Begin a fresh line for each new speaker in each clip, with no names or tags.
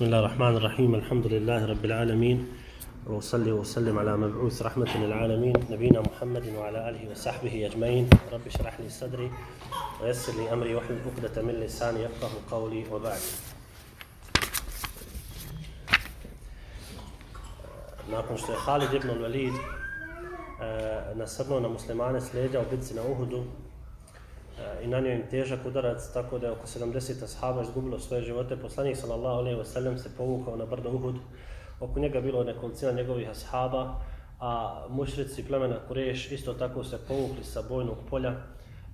بسم الله الرحمن الرحيم. الحمد لله رب العالمين. وصلي وسلم على مبعوث رحمة للعالمين. نبينا محمد وعلى آله وصحبه أجمعين. رب اشرح لي صدري ويسر لي أمري واحلل عقدة من لساني يفقه قولي. وبعد. nakon što je Halid ibn al-Walid e, nasrnuo na muslimane s leđa u bitci na Uhudu i nanio im težak udarac, tako da je oko 70 ashaba izgubilo svoje živote. Poslanik sallallahu alaihi ve sellem se povukao na brdo Uhud. Oko njega bilo nekolicina njegovih ashaba, a mušrici plemena Kureš isto tako se povukli sa bojnog polja,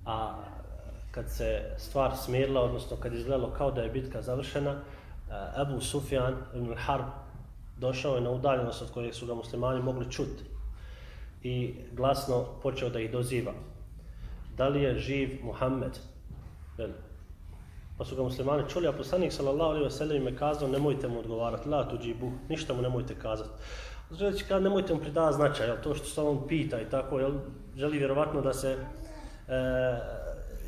a kad se stvar smirila, odnosno kad izgledalo kao da je bitka završena, eh, Abu Sufjan ibn Harb došao je na udaljenost od kojeg su ga muslimani mogli čuti i glasno počeo da ih doziva. Da li je živ Muhammed? Jel? Pa su ga muslimani čuli, a poslanik sallallahu alaihi wasallam im je kazao nemojte mu odgovarati, la tuđi buh, ništa mu nemojte kazati. Znači, kad nemojte mu pridavati značaj, jel, to što se on pita i tako, jel, želi vjerovatno da se e,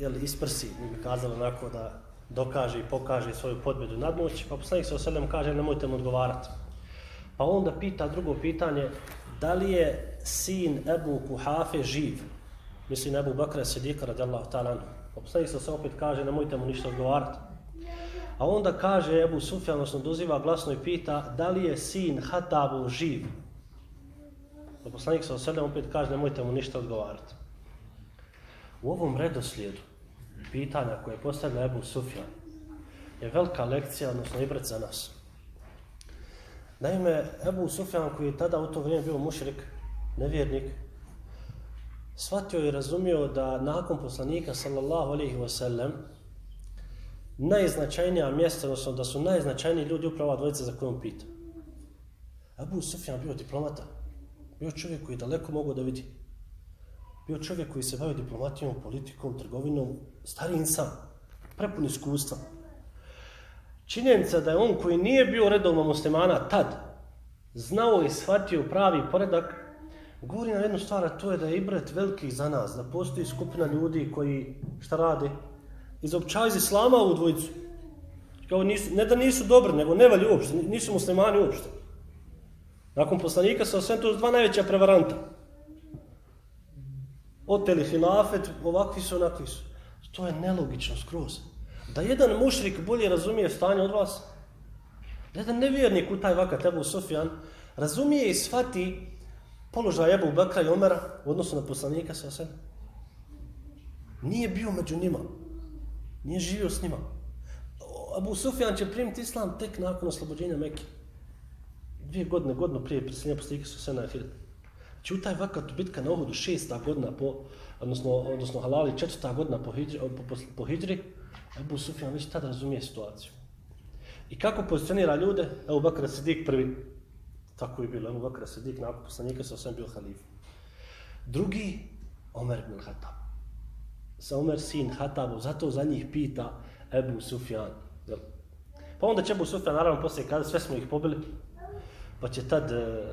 jel, isprsi, mi bi kazali onako da dokaže i pokaže svoju podbedu nadmoć, pa poslanik sallallahu alaihi kaže nemojte mu odgovarati. Pa onda pita drugo pitanje, da li je sin Ebu Kuhafe živ? Mislim Ebu Bakra Sidika radijallahu ta'ala anhu. Poslanik se opet kaže, nemojte mu ništa odgovarati. A onda kaže Ebu Sufjan, odnosno doziva glasno i pita, da li je sin Hatabu živ? Pa poslanik se osrednjem opet kaže, nemojte mu ništa odgovarati. U ovom redoslijedu pitanja koje postavlja Ebu Sufjan je velika lekcija, odnosno ibret za nas. Naime, Ebu Sufjan koji je tada u to vrijeme bio mušrik, nevjernik, shvatio i razumio da nakon poslanika sallallahu alaihi wa sallam najznačajnija mjesta, odnosno da su najznačajniji ljudi upravo dvojica za kojom pita. Abu Sufjan bio diplomata, bio čovjek koji daleko mogao da vidi. Bio čovjek koji se bavio diplomatijom, politikom, trgovinom, stari insan, prepun iskustva. Činjenica da je on koji nije bio redovno muslimana tad, znao i shvatio pravi poredak, govori nam jednu stvar, a to je da je ibret veliki za nas, da postoji skupina ljudi koji šta rade? izopćaju iz islama u dvojicu. Kao nisu, ne da nisu dobri, nego ne valju uopšte, nisu muslimani uopšte. Nakon poslanika su sve to dva najveća prevaranta. Oteli hilafet, ovakvi su, onakvi su. To je nelogično skroz da jedan mušrik bolje razumije stanje od vas, da jedan nevjernik u taj vakat Ebu Sufjan razumije i shvati položaj Ebu Bekra i Omera u odnosu na poslanika sa sve. Nije bio među njima. Nije živio s njima. Abu Sufjan će primiti islam tek nakon oslobođenja Mekke. Dvije godine, godinu prije preseljenja poslanika sa sve na Ahiret. Znači u taj vakat bitka na Ohudu šesta godina po, odnosno, odnosno halali četvrta godina po hijri, po, po, po hijri Ebu Sufjan već tada razumije situaciju. I kako pozicionira ljude? Evo Bakr Sidik prvi. Tako je bilo. Ebu Bakr Sidik nakon poslanika sa osvijem bio halif. Drugi, Omer ibn Hatab. Sa Omer sin Hatabu, zato za njih pita Ebu Sufjan. Pa onda će Ebu Sufjan naravno poslije kada sve smo ih pobili, pa će tad e,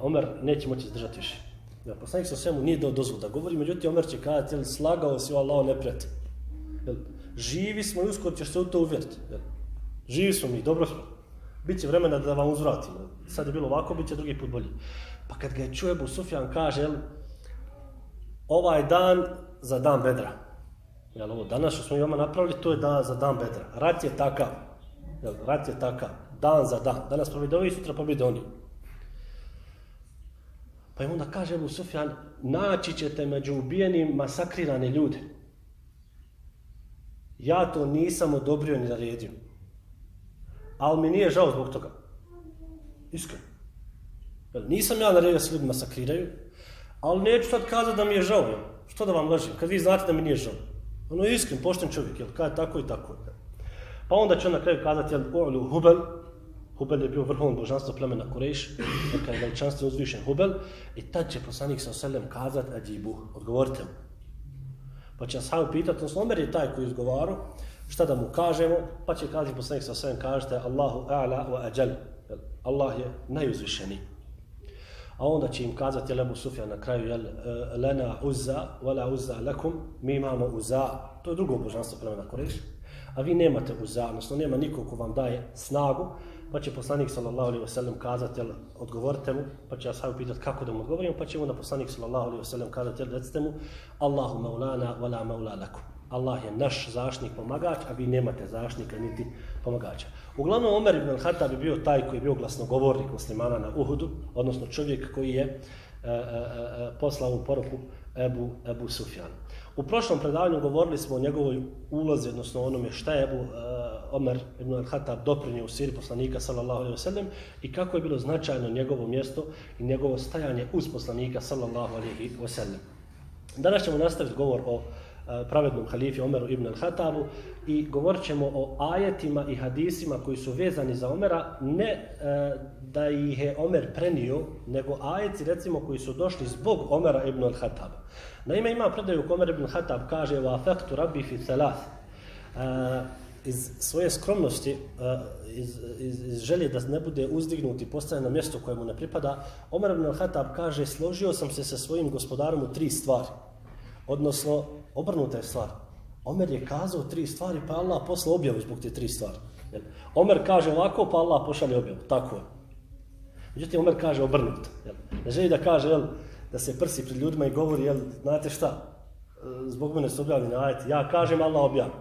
Omer neće moći zdržati više. Ja, poslanik sa svemu nije dao dozvod da govori, međutim Omer će kazati, jel, slagao si o Allaho neprijatelj živi smo i uskoro ćeš se u to uvjeriti. Živi smo mi, dobro smo. Biće vremena da vam uzvratimo. Sad je bilo ovako, bit će drugi put bolji. Pa kad ga je čuje Ebu Sufjan kaže, jel, ovaj dan za dan bedra. Jel, ovo danas što smo imamo napravili, to je dan za dan bedra. Rat je takav. Jel, rat je takav. Dan za dan. Danas pobjede ovi, sutra pobjede oni. Pa im onda kaže Ebu Sufjan, naći ćete među ubijenim masakrirane ljude. Ja to nisam odobrio ni naredio. Ali mi nije žao zbog toga. Iskreno. Nisam ja naredio da se ljudi masakriraju, ali neću sad kazati da mi je žao. Jel? Što da vam lažim? Kad vi znate da mi nije žao. Ono je iskren, pošten čovjek, jel? Kada tako i tako. Jel? Pa onda će on na kraju kazati, jel, U'lu Hubel, Hubel je bio vrhovno božanstvo plemena Kurejš, neka je veličanstvo uzvišen Hubel, i tad će poslanik sa oselem kazati, Adjibu, odgovorite mu. Pa će ashabi pitati, odnosno Omer je taj koji izgovaru, šta da mu kažemo, pa će kaži poslanik sa svem kažete Allahu a'la wa ajal. Allah je najuzvišeniji. A onda će im kazati jel Ebu Sufjan na kraju jel e, lena uzza wala uzza lakum. Mi imamo uzza. To je drugo božanstvo prema na Kureš. A vi nemate uzza odnosno nema niko ko vam daje snagu, pa će poslanik sallallahu alejhi ve sellem kazati, jel, odgovorite mu, pa će ashabi pitati kako da mu odgovorim, pa će onda poslanik sallallahu alejhi ve sellem kazati, jel, recite mu, Allahu maulana wala maula lakum. Allah je naš zaštnik, pomagač, a vi nemate zaštnika niti pomagača. Uglavnom, Omer ibn al-Hatab je bio taj koji je bio glasnogovornik muslimana na Uhudu, odnosno čovjek koji je e, e, e, e poslao ovu poruku Ebu, Ebu Sufjan. U prošlom predavanju govorili smo o njegovoj ulozi, odnosno onome šta je Ebu e, Omer ibn al-Hatab doprinio u siri poslanika sallallahu alaihi wasallam i kako je bilo značajno njegovo mjesto i njegovo stajanje uz poslanika sallallahu alaihi wasallam. Danas ćemo nastaviti govor o pravednom halifi Omeru ibn al-Hatabu i govorit ćemo o ajetima i hadisima koji su vezani za Omera, ne e, da ih je Omer prenio, nego ajeti recimo koji su došli zbog Omera ibn al-Hataba. Naime, ima predaju u Komer ibn Hatab, kaže wa afektu rabbi fi thalath. Iz svoje skromnosti, iz, iz, iz želje da ne bude uzdignut i postavljen na mjesto koje mu ne pripada, Omer ibn al-Hatab kaže, složio sam se sa svojim gospodarom u tri stvari. Odnosno, obrnuta je stvar. Omer je kazao tri stvari, pa Allah posla objavu zbog te tri stvari. Jel? Omer kaže ovako, pa Allah pošalje objavu. Tako je. Međutim, Omer kaže obrnuto. Ne želi da kaže, jel, da se prsi pred ljudima i govori, jel, znate šta, e, zbog mene su objavljeni ajeti, ja kažem, Allah objavi.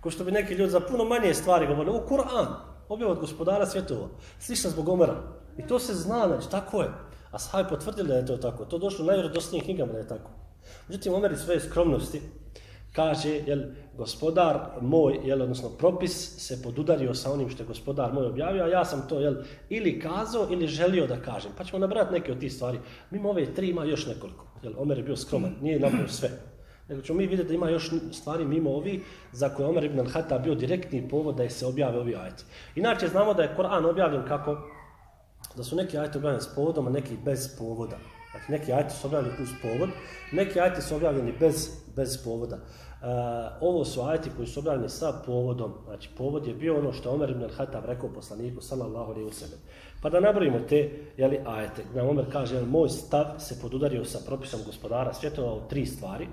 Ko što bi neki ljudi za puno manje stvari govorili, u Kur'an, objava od gospodara svjetova, slično zbog Omera. I to se zna, znači, tako je. A sahabi potvrdili da je to tako. To došlo u najvjerodosnijim knjigama da je tako. Međutim, Omer iz svoje skromnosti, kaže, jel, gospodar moj, jel, odnosno propis se podudario sa onim što je gospodar moj objavio, a ja sam to, jel, ili kazao ili želio da kažem. Pa ćemo nabrati neke od tih stvari. Mimo ove tri ima još nekoliko. Jel, Omer je bio skroman, nije nabrao sve. Nego ćemo mi vidjeti da ima još stvari mimo ovi za koje Omer ibn al-Hatta bio direktni povod da je se objave ovi ajeti. Inače, znamo da je Koran objavljen kako da su neki ajeti objavljeni s povodom, a neki bez povoda. Znači, neki ajte su objavljeni uz povod, neki ajte su objavljeni bez, bez povoda. Uh, ovo su ajeti koji su objavljeni sa povodom. Znači, povod je bio ono što Omer ibn al-Hatab rekao poslaniku, sallallahu alaihi wa. Pa da nabrojimo te jeli, ajete. Na Omer kaže, jel, moj stav se podudario sa propisom gospodara svjetova u tri stvari.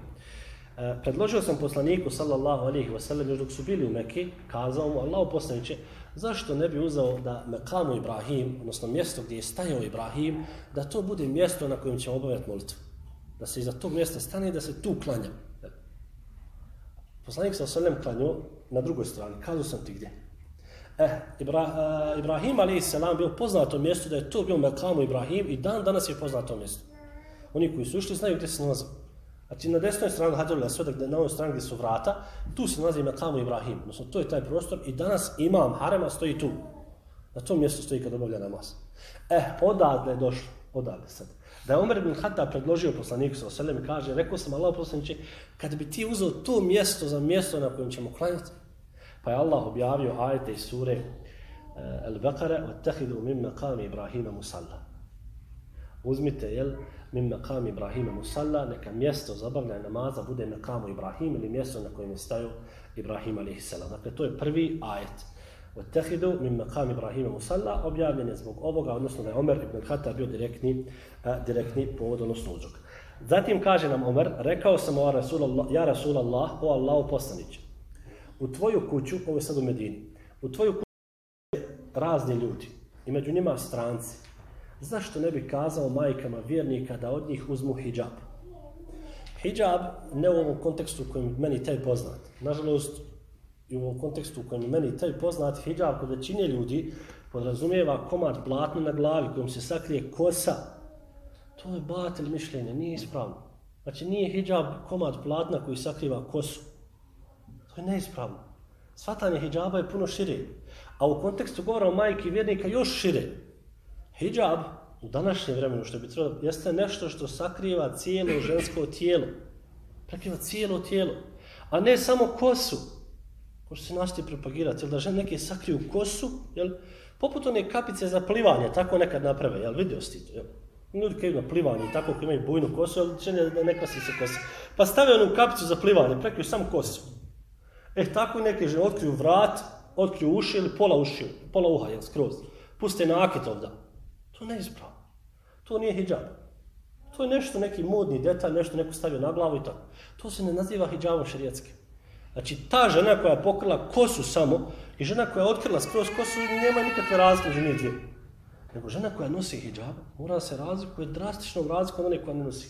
E, predložio sam poslaniku, sallallahu alaihi wa sallam, još dok su bili u Mekke, kazao mu, Allah poslaniće, zašto ne bi uzao da Mekamu Ibrahim, odnosno mjesto gdje je stajao Ibrahim, da to bude mjesto na kojem ćemo obavljati molitvu. Da se iza tog mjesta stane i da se tu klanja. Poslanik sa osallam klanio na drugoj strani. Kazu sam ti gdje. Eh, Ibra, uh, Ibrahim a.s. bio poznato mjesto da je to bio Mekamu Ibrahim i dan danas je poznato mjesto. Oni koji su ušli znaju gdje se nalazi. Znači na desnoj strani Hadrul Aswad, gdje na ovoj strani gdje su vrata, tu se nalazi Mekamu Ibrahim. Odnosno, to je taj prostor i danas imam Harema stoji tu. Na tom mjestu stoji kad obavlja namaz. Eh, odadle je došlo. Odadle sad. Da je Omer ibn Hatta predložio poslaniku sa oselem i kaže, rekao sam Allah poslaniče, kad bi ti uzeo to mjesto za mjesto na kojem ćemo klanjati, pa je Allah objavio ajete iz sure uh, Al-Baqara, وَتَّخِذُوا مِنْ مَقَامِ إِبْرَاهِيمَ مُسَلَّا Uzmite, jel, min maqam Ibrahima musalla, neka mjesto zabavljanja namaza bude maqamu Ibrahim ili mjesto na kojem je stajao Ibrahim a.s. Dakle, to je prvi ajet. Otehidu min maqam Ibrahima musalla, objavljen je zbog ovoga, odnosno da je Omer ibn Khattab bio direktni, a, direktni povod, odnosno uđog. Zatim kaže nam Omer, rekao sam o Rasulallah, ja Rasulallah, o Allahu poslanić. U tvoju kuću, ovo je sad u Medini, u tvoju kuću razni ljudi, i među njima stranci, zašto ne bi kazao majkama vjernika da od njih uzmu hijab? Hijab ne u ovom kontekstu u kojem meni taj poznat. Nažalost, i u ovom kontekstu u kojem meni taj poznat, hijab kod većine ljudi podrazumijeva komad platna na glavi kojom se sakrije kosa. To je batel mišljenje, nije ispravno. Znači nije hijab komad platna koji sakriva kosu. To je neispravno. Svatanje hijaba je puno šire. A u kontekstu govora o majki vjernika još šire. Hijab u današnjem vremenu što bi trebalo jeste nešto što sakriva cijelo žensko tijelo. Prekriva cijelo tijelo. A ne samo kosu. Ko što se nastoji propagirati, jel da žene neke sakriju kosu, jel? Poput one kapice za plivanje, tako nekad naprave, jel? Vidio si to, jel? Ljudi koji na plivanje i tako koji imaju bujnu kosu, ali žene ne, ne klasi se kosa. Pa stave onu kapicu za plivanje, prekriju samo kosu. E, tako neke žene otkriju vrat, otkriju uši ili pola uši, pola uha, jel, skroz. Puste nakit ovdje. To ne ispravno. To nije hijab. To je nešto, neki modni detalj, nešto neko stavio na glavu i tako. To se ne naziva hijabom šarijetski. Znači, ta žena koja je pokrila kosu samo i žena koja je otkrila skroz kosu, nema nikakve razlike među nije dvije. Nego žena koja nosi hijab, mora se razlikuje drastično razliku od one koja ne nosi.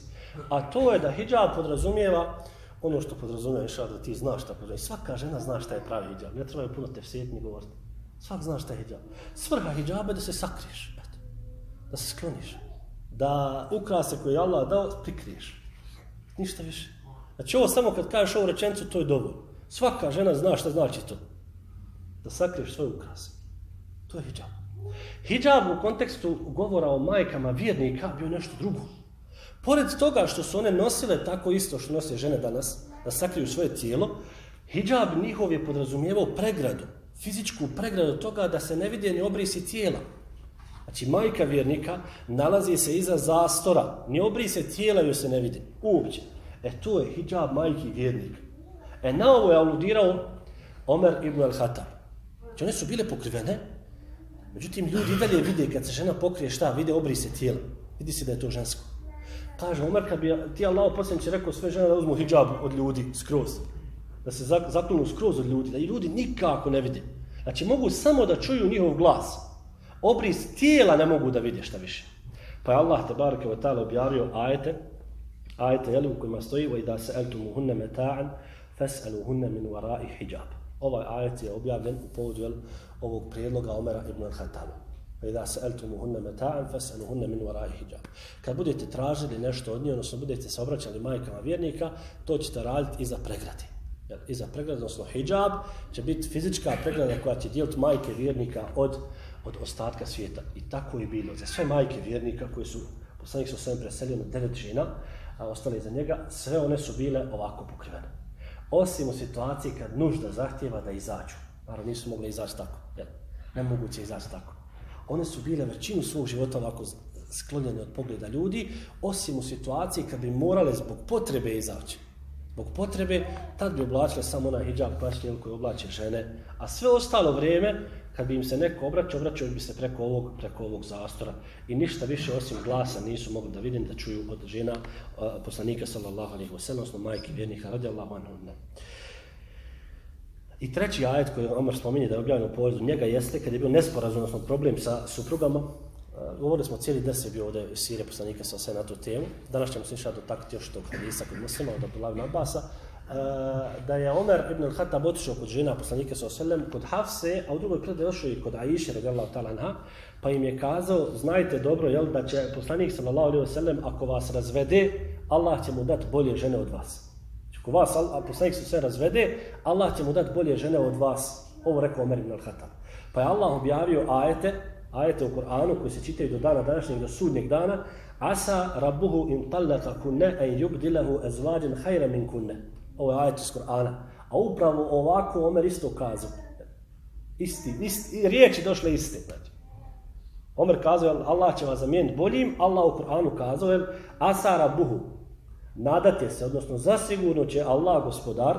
A to je da hijab podrazumijeva ono što podrazumijeva iša da ti znaš šta podrazumijeva. Svaka žena zna šta je pravi hijab. Ne treba je puno tefsijeti ni govoriti. Svak zna šta je hijab. Svrha hijaba je da se sakriješ. Da se skloniš. Da ukrase koje je Allah dao, prikriješ. Ništa više. Znači ovo samo kad kažeš ovu rečenicu, to je dovoljno. Svaka žena zna šta znači to. Da sakriješ svoj ukras. To je hijab. Hijab u kontekstu govora o majkama vjernika bio nešto drugo. Pored toga što su one nosile tako isto što nose žene danas, da sakriju svoje tijelo, hijab njihov je podrazumijevao pregradu, fizičku pregradu toga da se ne vide ni obrisi tijela. Znači, majka vjernika nalazi se iza zastora, ni obrise tijela joj se ne vidi, uopće. E, to je hijab majki vjernika. E, na ovo je aludirao Omer ibn al-Hatab. Znači, one su bile pokrivene, međutim, ljudi dalje vide kad se žena pokrije šta, vide obrise tijela. Vidi se da je to žensko. Kaže Omer, kad bi ti Allah posljednici rekao sve žene da uzmu hijab od ljudi skroz, da se zaklonu skroz od ljudi, da i ljudi nikako ne vide. Znači mogu samo da čuju njihov glas Obris tijela ne mogu da vide šta više. Pa je Allah te barake wa ta'ala objavio ajete, ajete jeli, u kojima stoji wa da se eltumu hunne meta'an, fes'alu hunne min warai hijab. Ovaj ajet je objavljen u povodu jel, ovog prijedloga Omera ibn al-Khattaba. فإذا سألتموهن متاعا فاسألوهن من وراء حجاب. Kad budete tražili nešto od nje, odnosno budete se obraćali majkama vjernika, to ćete raditi iza pregrade. Jer iza pregrade, odnosno hijab, će biti fizička pregrada koja će dijeliti majke vjernika od, od ostatka svijeta. I tako je bilo za sve majke vjernika koje su, poslanik su sve preselio na devet žena, a ostale za njega, sve one su bile ovako pokrivene. Osim u situaciji kad nužda zahtjeva da izađu. Naravno, nisu mogli izaći tako. Jel? nemoguće izaći tako one su bile većinu svog života ovako sklonjene od pogleda ljudi, osim u situaciji kad bi morale zbog potrebe izaći. Zbog potrebe, tad bi oblačile samo na hijab plaćnjel koji oblače žene, a sve ostalo vrijeme, kad bi im se neko obraćao, obraćao bi se preko ovog, preko ovog zastora i ništa više osim glasa nisu mogli da vidim, da čuju od žena uh, poslanika sallallahu alaihi wa sallam, odnosno majke vjernika radijallahu anhu. I treći ajet koji Omar spominje da je objavljen u povodu njega jeste kad je bio nesporazum, odnosno problem sa suprugama. Uh, govorili smo cijeli deset bio ovdje sire poslanika sa sve na tu temu. Danas ćemo se išati dotakti još tog hadisa kod muslima, od Abdullah Abasa. Eh, da je Omer ibn al-Khattab otišao kod žena poslanika sa oselem, kod Hafse, a u drugoj predaj došao i kod Aisha, radijallahu ta'ala anha, pa im je kazao, znajte dobro, jel, da će poslanik sallallahu alaihi wa sallam, ako vas razvede, Allah će mu dati bolje žene od vas. Znači, ako vas, a poslanik se sve razvede, Allah će mu dati bolje žene od vas. Ovo rekao Omer ibn al-Khattab. Pa je Allah objavio ajete, ajete u Koranu koji se čitaju do dana današnjeg, do sudnjeg dana, Asa rabbuhu in tallaka kunne en yubdilahu ezvađen hajra min kunne. Ovo je ajet iz Korana. A upravo ovako Omer isto kazao. Isti, isti, riječi došle iste. Znači. Omer kazao, Allah će vas zamijeniti boljim, Allah u Koranu kazao, jel, asara buhu. nadate se, odnosno zasigurno će Allah gospodar,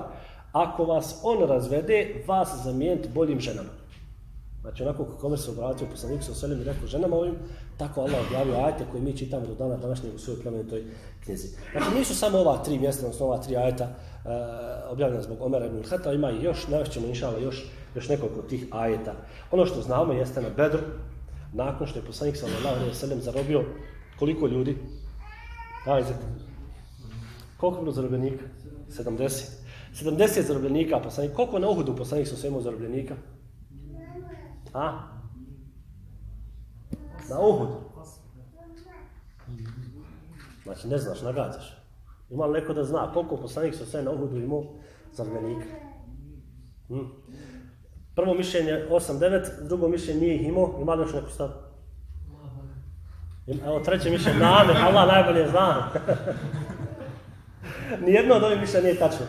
ako vas on razvede, vas zamijeniti boljim ženama. Znači onako kako se obratio poslanik sa selim i rekao ženama ovim, tako Allah objavio ajete koje mi čitamo do dana današnjeg u svojoj plemenitoj knjizi. Znači nisu samo ova tri mjesta, odnosno ova tri ajeta uh, objavljena zbog Omera ibn Hata, ima i još, navešćemo inšala još, još nekoliko tih ajeta. Ono što znamo jeste na Bedru, nakon što je poslanik sa oselim zarobio koliko ljudi? Ajde, Koliko bilo zarobljenika? 70. 70 zarobljenika, poslanik. Koliko na Uhudu poslanik sa svemu zarobljenika? A? Na Uhud. Znači, ne znaš, nagađaš. Ima li neko da zna koliko poslanik sa sve na Uhudu imao zarmenika? Hm. Prvo mišljenje 8-9, drugo mišljenje nije ih imao. Ima li još neko stav? Evo, treće mišljenje, name, Allah najbolje zna. Nijedno od ovih mišljenja nije tačno.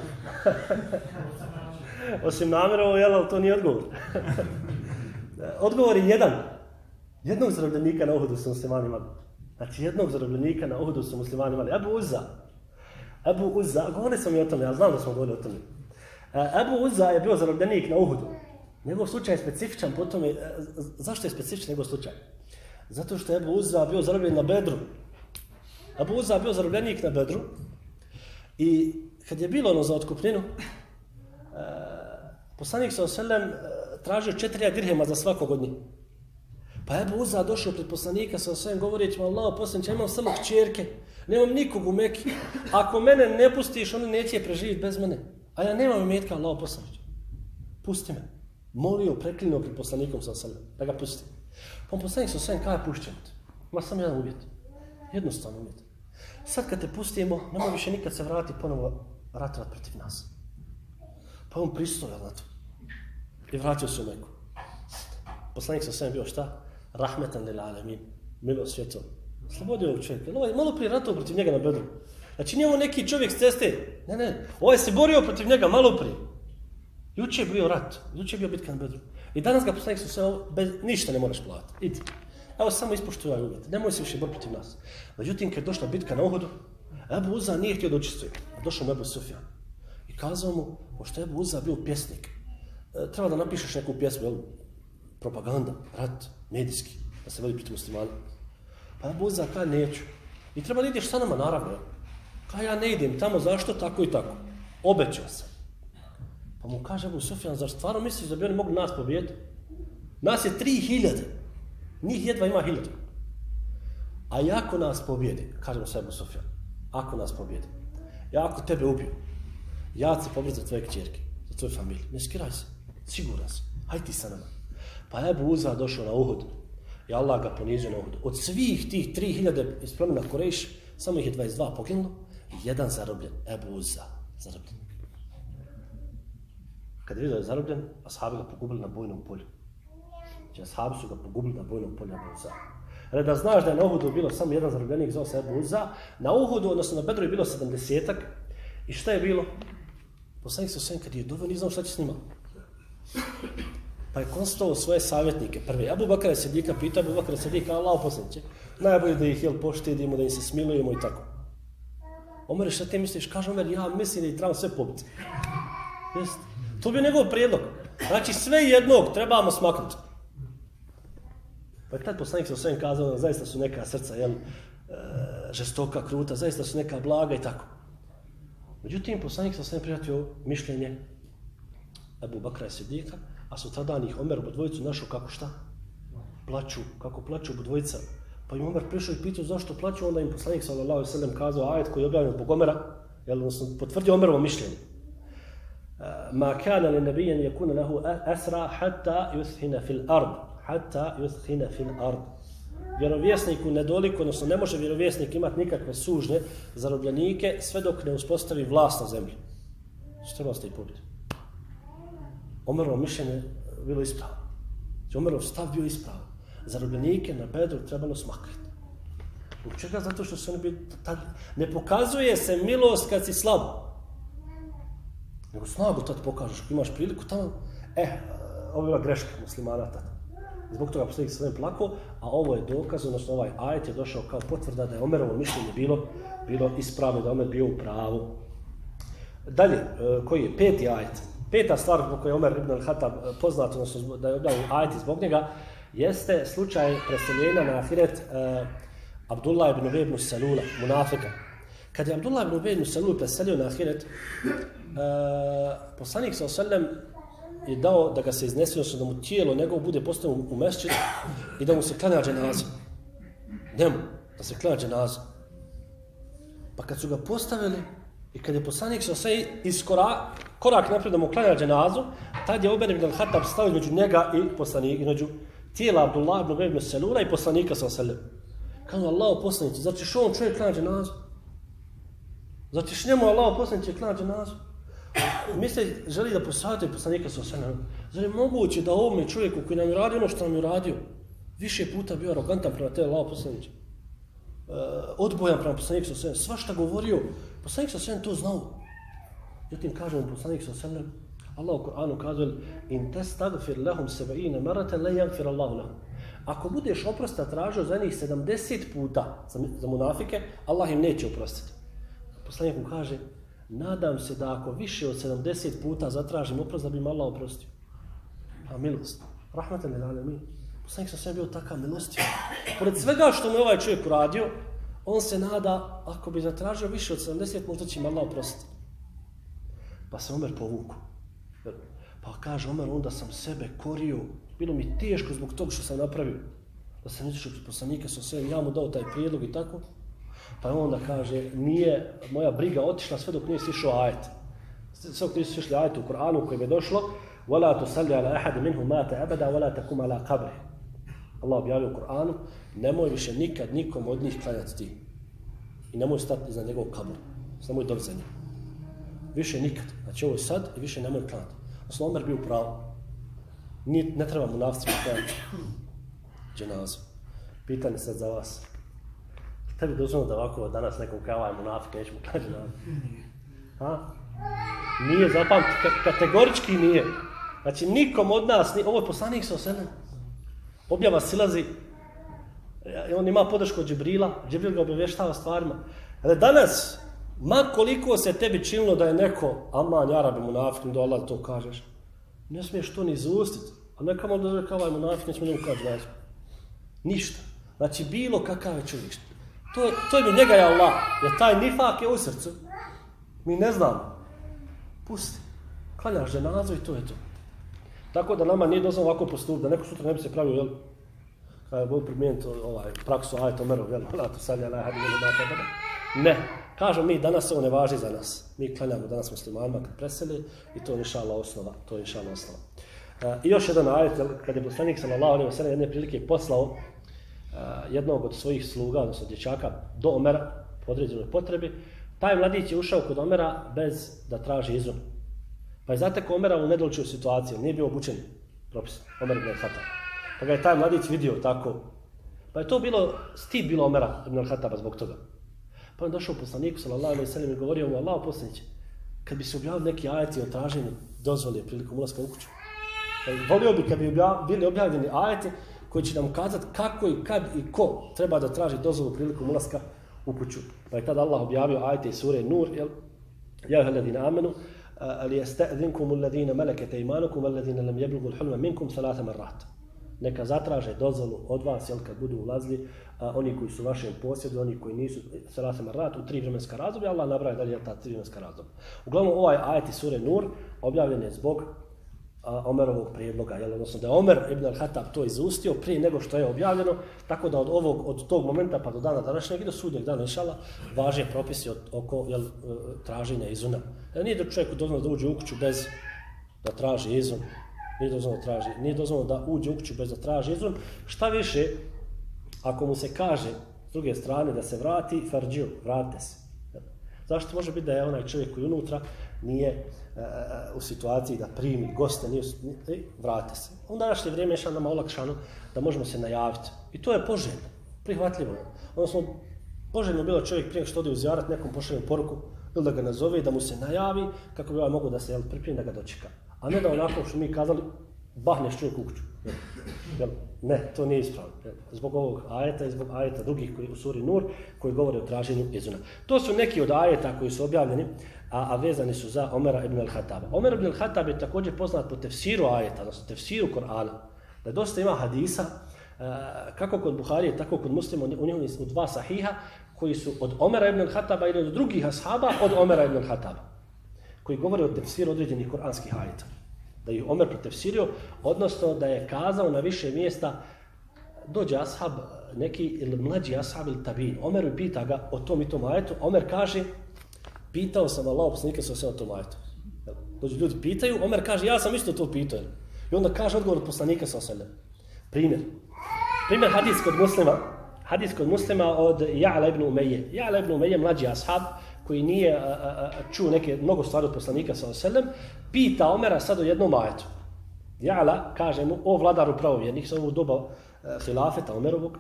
Osim namjerovo, jel, ali to nije odgovor. Eh, odgovor je jedan. Jednog zarobljenika na Uhudu su muslimani imali. Znači, jednog zarobljenika na Uhudu su muslimani imali. Abu Uzza. Abu Uzza, govorili smo mi o tome, ja znam da smo govorili o tome. Eh, Abu Uzza je bio zarobljenik na Uhudu. Njegov slučaj je specifičan po tome. Eh, zašto je specifičan njegov slučaj? Zato što je Abu Uzza bio zarobljen na Bedru. Abu Uzza bio zarobljenik na Bedru. I kad je bilo ono za otkupninu, poslanik sa oselem tražio četiri dirhema za svakog od njih. Pa Ebu Uza došao pred poslanika sa svojim govoreći mu Allah poslanik, ja imam samo kćerke, nemam nikog u Meki. Ako mene ne pustiš, oni neće preživjeti bez mene. A ja nemam imetka Allah poslanik. Pusti me. Molio, preklinio pred poslanikom sa svojim, da ga pusti. Pa poslanik sa svojim kada pušćem? Ma sam jedan uvjet. Jednostavno uvjet. Sad kad te pustimo, nema više nikad se vrati ponovo ratovat protiv nas. Pa on pristao na to. I vratio se u Meku. Poslanik sa svem bio šta? Rahmetan lil alemin. Milo svijetom. Slobodio ovog čovjeka. Ovo ovaj je malo prije ratao protiv njega na bedru. Znači nije ovo neki čovjek s ceste. Ne, ne. Ovo je se borio protiv njega malo prije. Juče je bio rat. Juče je bio bitka na bedru. I danas ga poslanik sa svem bez ništa ne moraš platiti. Idi. Evo samo ispoštuj ovaj uvjet. Nemoj se više boriti protiv nas. Međutim, kad je došla bitka na Uhudu, Ebu Uza nije htio da učestvuje. Došao mu Ebu Sufjan. I kazao mu, pošto je Ebu Uza bio pjesnik, E, treba da napišeš neku pjesmu, jel? propaganda, rat, medijski, da se vodi protiv muslimani. Pa ja Uza kaj neću. I treba da ideš sa nama, naravno. Kaj ja ne idem tamo, zašto, tako i tako. Obećao sam. Pa mu kaže Abu Sufjan, zar stvarno misliš da bi oni mogli nas pobijeti? Nas je tri hiljade. Njih jedva ima hiljadu. A jako nas pobijedi, kažemo Abu Sufjan, ako nas pobijedi, ja ako tebe ubiju, ja ću se pobrati za tvoje kćerke, za tvoju familiju, ne skiraj se, siguran si, hajde ti sa nama. Pa je Buza došao na Uhud i Allah ga ponizio na Uhud. Od svih tih 3000 iz plemena Korejš, samo ih je 22 poginulo i jedan zarobljen, Ebu Uza, zarobljen. Kad je vidio da je zarobljen, ashabi ga pogubili na bojnom polju. Znači, ashabi su ga pogubili na bojnom polju Abuza. Ali da znaš da je na Uhudu bilo samo jedan zarobljenik, zove se Abuza, na Uhudu, odnosno na Bedru je bilo sedamdesetak. I šta je bilo? Poslanik se sve kad je dovoljno, znao šta će s njima. Pa je konstatovao svoje savjetnike prvi. Abu Bakar je sedika pitao, Abu Bakar je sedika, Allah posljedće. Najbolje da ih jel poštedimo, da im se smilujemo i tako. Omer, šta ti misliš? Kaže Omer, ja mislim da ih trebamo sve pobiti. Jest. To bi njegov prijedlog. Znači sve jednog trebamo smaknuti. Pa je tad poslanik sa svojim kazao da zaista su neka srca, jel, e, žestoka, kruta, zaista su neka blaga i tako. Međutim, poslanik sa svojim prijatio mišljenje Ebu Bakra i Sidika, a su tada Omer u dvojicu našao kako šta? Plaću, kako plaću u dvojica. Pa im Omer prišao i pitao zašto plaću, onda im poslanik sallallahu alaihi sallam kazao ajet koji je objavljen zbog Omera, jel, odnosno potvrdio Omerovo mišljenje. E, ma kana li nabijen yakuna lahu asra hatta yuthina fil ard hatta yuthina fil ard. Vjerovjesniku nedoliko, odnosno ne može vjerovjesnik imati nikakve sužne zarobljenike sve dok ne uspostavi vlast na zemlji. Što vas te i pobiti? Omerovo mišljenje bilo ispravo. Znači, Omerov stav bio ispravo. Zarobljenike na bedru trebalo smakati. U čega? Zato što se oni bi... Tad, ne pokazuje se milost kad si slab. Nego snagu tad pokažeš, imaš priliku tamo. E, ovo je greška muslimana tad. Zbog toga poslanik sve plako, a ovo je dokaz, odnosno ovaj ajet je došao kao potvrda da je Omerovo mišljenje bilo, bilo ispravno, da Omer bio u pravu. Dalje, e, koji je peti ajet? Peta stvar zbog koje je Omer ibn al-Hatab e, poznat, odnosno da je objavio ajti zbog njega, jeste slučaj preseljenja na Ahiret uh, Abdullah ibn Ubej ibn Salula, munafika. Kad je Abdullah ibn Ubej ibn Salul preselio na Ahiret, uh, poslanik sa osallam je dao da ga se iznese, odnosno da mu tijelo nego bude postavljeno u mešćinu i da mu se klanja dženaza. Njemu, da se klanja dženaza. Pa kad su ga postavili i kad je poslanik sa osallam iskora, korak, naprijed da mu klanja dženazu, tad je Omer ibn al-Hatab stao između njega i poslanika, između tijela Abdullah ibn Ibn Selura i poslanika sa sve. Kano Allah poslanici, znači što on čovjek klanja dženazu? Znači njemu Allah poslanici klanja dženazu? misle, želi da posavite poslanika sa osanem. Zar je moguće da ovome čovjeku koji nam je radio ono što nam je radio, više puta bio arogantan prema te Allah poslanića, e, odbojan prema poslanika sa osanem, sva šta govorio, poslanik sa osanem to znao. Zatim kažemo poslanik sa osanem, Allah u Koranu kazuje, in te stagfir lehum sebeine marate, le jagfir Allahu lehum. Ako budeš oprosta tražio za njih 70 puta za, za munafike, Allah im neće oprostiti. Poslanik mu kaže, nadam se da ako više od 70 puta zatražim oprost, da bi Allah oprostio. A milost. Rahmatan lil alamin. Poslanik sa sve bio takav milostio. Pored svega što mu ovaj čovjek uradio, on se nada, ako bi zatražio više od 70, možda će im Allah oprostiti. Pa se Omer povuku.
Pa kaže Omer, onda sam sebe korio, bilo mi teško zbog toga što sam napravio. Da sam izišao pred poslanika sa sve, ja mu dao taj prijedlog i tako. Pa onda kaže, nije moja briga otišla sve dok nije sišao ajet. Sve dok nije sišli ajet u Koranu koji je došlo, وَلَا تُسَلِّ عَلَى أَحَدِ مِنْهُ مَاتَ أَبَدَا وَلَا تَكُمْ عَلَى قَبْرِ Allah objavio u Koranu, nemoj više nikad nikom od njih klanjati ti. I nemoj stati iznad njegovog kabura. Samo je dobi za njim. Više nikad. Znači ovo je sad i više nemoj klanjati. Osno Omer bio pravo. Nije, ne treba mu nafcima klanjati. Dženazu. Pitanje sad za vas. Tebi dozvoljeno da ovako danas nekom kao aj munafik, nećemo klanjati dženazu. Ha? Nije zapamti, kategorički nije. Znači, nikom od nas, ni, ovo je poslanik sa oselem. Objava silazi, i on ima podršku od Džibrila, Džibril ga obještava stvarima. Ali danas, ma koliko se tebi činilo da je neko, aman, jarabi munafik, da Allah to kažeš, ne smiješ to ni izustiti. A neka da je kao ovaj munafik, ne njemu kaži da Ništa. Znači, bilo kakav je čovjek. To, to je mi njega je Allah, jer taj nifak je u srcu. Mi ne znamo. Pusti. Klanjaš ženazu i to je to. Tako da nama nije dozvan ovako postupiti, da neko sutra ne bi se pravio, jel, kada je Bog primijeniti ovaj, praksu ajto merov, jel, ona to salja, la hadi, jel, mata, bada. Ne. Kažu mi, danas ovo ne važi za nas. Mi klanjamo danas muslimanima kad preseli i to je inšala osnova. To je inšala osnova. E, I još jedan ajet, kad je poslanik sallallahu alaihi wa sallam jedne prilike poslao e, jednog od svojih sluga, odnosno dječaka, do Omera po određenoj potrebi, taj mladić je ušao kod Omera bez da traži izum. Pa je zatekao Omera u nedoličoj situaciji, nije bio obučen propis, Omer ibn al-Hatab. Pa ga je taj mladić vidio tako. Pa je to bilo, stid bilo Omera ibn al-Hataba zbog toga. Pa je došao poslaniku, sallallahu alaihi sallam, i govorio mu, Allah poslanić, kad bi se objavili neki ajeti o traženju dozvoli prilikom ulaska u kuću, pa volio bi kad bi bili objavljeni ajeti koji će nam kazati kako i kad i ko treba da traži dozvolu prilikom ulaska u kuću. Pa je tada Allah objavio ajete iz sure Nur, jel? Ja ih ladina amenu, ali je ste'dinkum uladina melekete imanukum, uladina lam jeblugu l'hulma minkum salata marrat. Neka zatraže dozvolu od vas, jel, kad budu ulazili, a, oni koji su u vašem posjedu, oni koji nisu salata rat, u tri vremenska razdoblja, Allah nabraje da je ta tri vremenska razdoblja. Uglavnom, ovaj ajet iz sure Nur objavljen je zbog a, Omerovog prijedloga, jel, odnosno da je Omer ibn al-Hatab to izustio prije nego što je objavljeno, tako da od ovog od tog momenta pa do dana današnjeg i do sudnjeg dana inšala važe propisi od, oko jel, e, traženja izuna. Jel, nije da čovjek dozvoljeno da uđe u kuću bez da traži izun, nije dozvoljeno da traži, nije dozvoljeno da uđe u kuću bez da traži izun. Šta više, ako mu se kaže s druge strane da se vrati, farđu, vrate se. Zašto može biti da je onaj čovjek koji unutra nije e, e u situaciji da primi goste, nije, nije, e, vrate se. U današnje vrijeme je nama olakšano da možemo se najaviti. I to je poželjno, prihvatljivo. Odnosno, poželjno bilo čovjek prije što ode u zjarat, nekom pošalje poruku, ili da ga nazove, da mu se najavi, kako bi ovaj mogo da se jel, pripremi da ga dočeka. A ne da onako što mi kazali, bahneš čovjek u kuću. Jel? Ne, to nije ispravno. Zbog ovog ajeta i zbog ajeta drugih koji u suri Nur, koji govore o traženju izuna. To su neki od ajeta koji su objavljeni, a, a vezani su za Omera ibn al-Hataba. Omer ibn al-Hatab je također poznat po tefsiru ajeta, odnosno tefsiru Korana. Da dosta ima hadisa, e, kako kod Buharije, tako kod muslima, u njegu u dva sahiha, koji su od Omera ibn al-Hataba ili od drugih ashaba od Omera ibn al-Hataba. Koji govore o tefsiru određenih kuranskih ajeta da je Omer protefsirio, odnosno da je kazao na više mjesta dođe ashab, neki ili mlađi ashab ili tabin. Omer pita ga o tom i tom ajetu. Omer kaže, pitao sam Allah poslanika sa o tom ajetu. Dođu ljudi pitaju, Omer kaže, ja sam isto to pitao. I onda kaže odgovor od poslanika sa osvijem. Primjer. Primjer hadis kod muslima. Hadis kod muslima od Ja'la ibn Umeje. Ja'la ibn Umeje, mlađi ashab, koji nije a, a, čuo neke mnogo stvari od poslanika sa oselem, pita Omera sad o jednom ajetu. Ja'la kaže mu, o vladaru pravovjernih, sa ovog doba a, hilafeta Omerovog,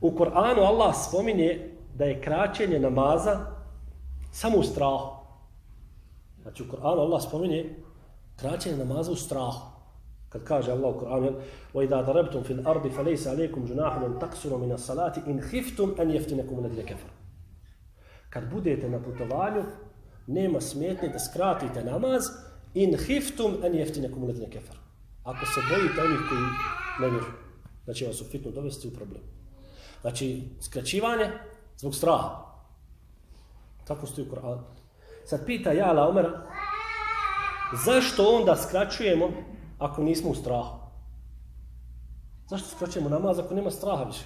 u Koranu Allah spominje da je kraćenje namaza samo u strahu. Znači u Koranu Allah spominje kraćenje namaza u strahu. Kad kaže Allah u Koranu, وَإِذَا دَرَبْتُمْ فِي الْأَرْضِ فَلَيْسَ عَلَيْكُمْ جُنَاحٌ أَنْ تَقْسُرُوا مِنَ الصَّلَاةِ إِنْ خِفْتُمْ أَنْ يَفْتِنَكُمْ الَّذِينَ كَفَرُوا kad budete na putovanju, nema smetnje da skratite namaz in hiftum en jeftine kumulatine kefar. Ako se bojite onih koji ne vjeruju, da će vas u fitnu dovesti u problem. Znači, skraćivanje zbog straha. Tako stoji u Koranu. Sad pita Jala Omer, zašto onda skraćujemo ako nismo u strahu? Zašto skraćujemo namaz ako nema straha više?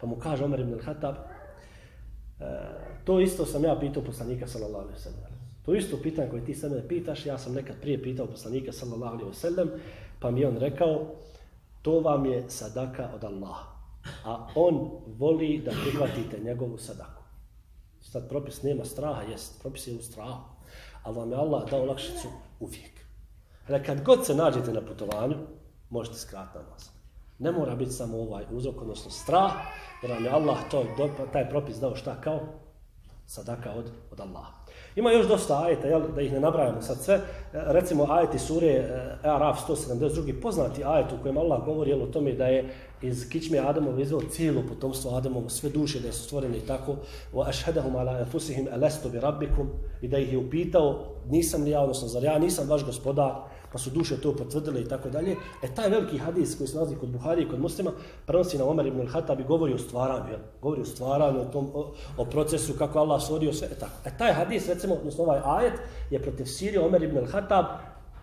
Pa mu kaže Omer ibn al-Hatab, e, eh, to isto sam ja pitao poslanika sallallahu alejhi ve sellem. To isto pitanje koje ti sad mene pitaš, ja sam nekad prije pitao poslanika sallallahu alejhi ve sellem, pa mi on rekao, to vam je sadaka od Allaha. A on voli da prihvatite njegovu sadaku. Sad propis nema straha, jest, propis je u strahu. Ali vam je Allah dao lakšicu uvijek. Dakle, kad god se nađete na putovanju, možete skratiti namaz. Ne mora biti samo ovaj uzrok, odnosno strah, jer vam je Allah to, taj propis dao šta kao? Sadaka od, od Allaha. Ima još dosta ajeta, jel, da ih ne nabrajamo sad sve. E, recimo ajeti sure e, Araf 172. poznati ajet u kojem Allah govori jel, o tome da je iz kičme Adamova izveo cijelo potomstvo Adamovo, sve duše da su stvorene tako. Wa ashhadahum ala anfusihim alastu bi rabbikum i da ih je upitao nisam li ja, odnosno zar ja nisam vaš gospodar, pa su duše to potvrdile i tako dalje. E taj veliki hadis koji se nalazi kod Buhari i kod muslima, prenosi na Omer ibn al-Hatab i govori o stvaranju, jel? govori o stvaranju, o, tom, o, o procesu kako Allah stvorio sve. E, tako. e taj hadis, recimo, odnosno ovaj ajet, je protiv Sirije Omer ibn al-Hatab,